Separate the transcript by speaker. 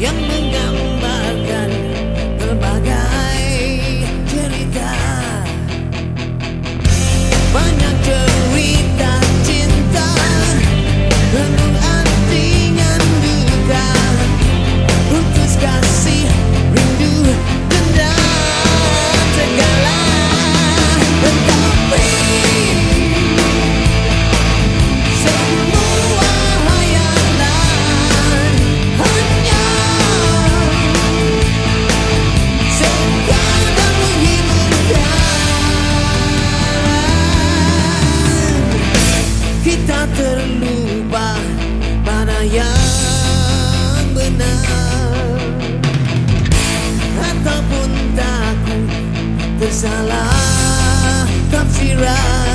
Speaker 1: Yang tersalah tafsiran